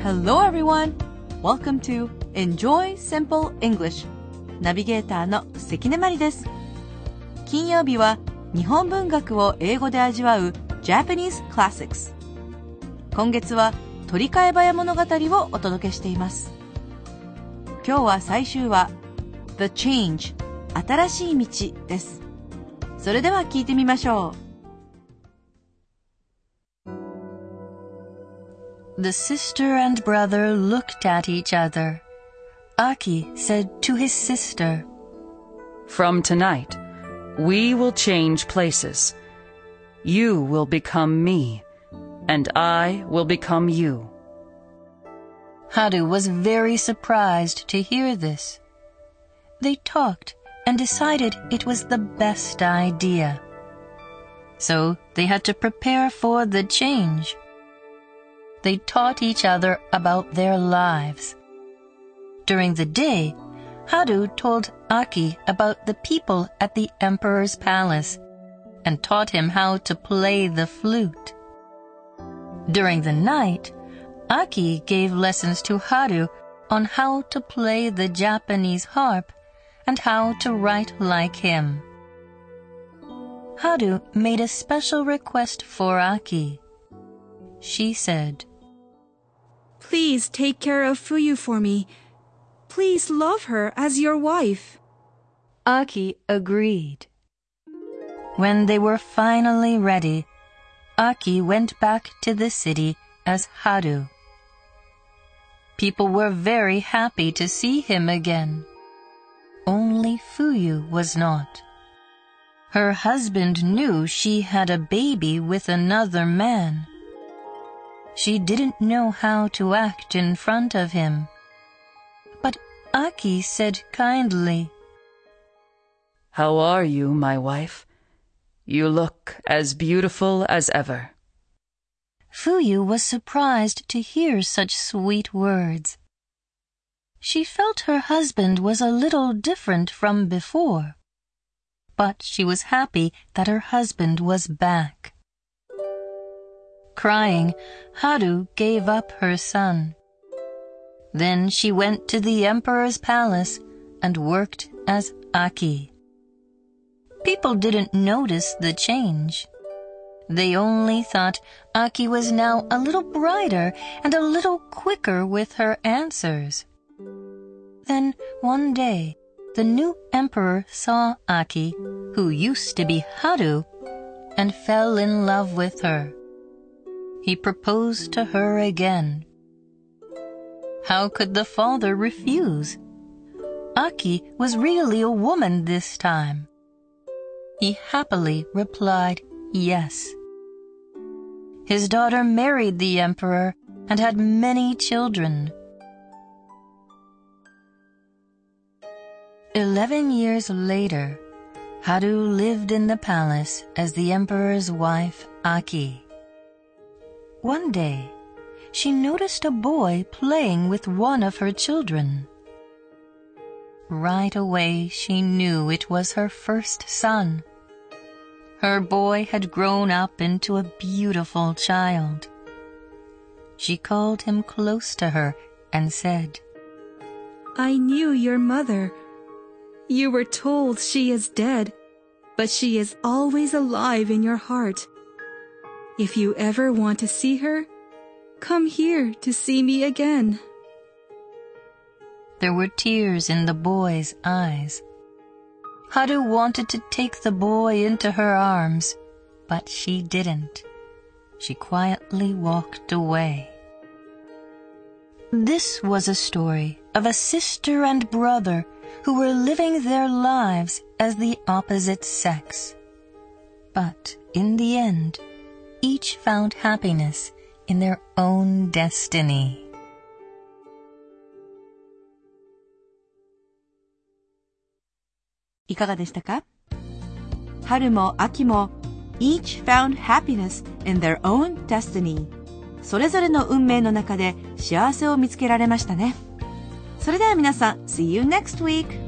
Hello everyone! Welcome to Enjoy Simple English. ナビゲーターの関根まりです。金曜日は日本文学を英語で味わう Japanese Classics 今月は鳥飼早物語をお届けしています。今日は最終話 The Change 新しい道です。それでは聞いてみましょう。The sister and brother looked at each other. Aki said to his sister, From tonight, we will change places. You will become me, and I will become you. Haru was very surprised to hear this. They talked and decided it was the best idea. So they had to prepare for the change they taught each other about their lives. During the day, Haru told Aki about the people at the emperor's palace and taught him how to play the flute. During the night, Aki gave lessons to Haru on how to play the Japanese harp and how to write like him. Haru made a special request for Aki. She said, Please take care of Fuyu for me. Please love her as your wife. Aki agreed. When they were finally ready, Aki went back to the city as Haru. People were very happy to see him again. Only Fuyu was not. Her husband knew she had a baby with another man. She didn't know how to act in front of him. But Aki said kindly, How are you, my wife? You look as beautiful as ever. Fuyu was surprised to hear such sweet words. She felt her husband was a little different from before, but she was happy that her husband was back. Crying, Haru gave up her son. Then she went to the emperor's palace and worked as Aki. People didn't notice the change. They only thought Aki was now a little brighter and a little quicker with her answers. Then one day, the new emperor saw Aki, who used to be Haru, and fell in love with her he proposed to her again. How could the father refuse? Aki was really a woman this time. He happily replied yes. His daughter married the emperor and had many children. Eleven years later, Haru lived in the palace as the emperor's wife, Aki. One day, she noticed a boy playing with one of her children. Right away, she knew it was her first son. Her boy had grown up into a beautiful child. She called him close to her and said, I knew your mother. You were told she is dead, but she is always alive in your heart. If you ever want to see her, come here to see me again. There were tears in the boy's eyes. Haru wanted to take the boy into her arms, but she didn't. She quietly walked away. This was a story of a sister and brother who were living their lives as the opposite sex. But in the end, each found happiness in their own destiny. いかがでしたか春も秋も each found happiness in their own destiny それぞれの運命の中で幸せを見つけられましたねそれでは皆さん See you next week!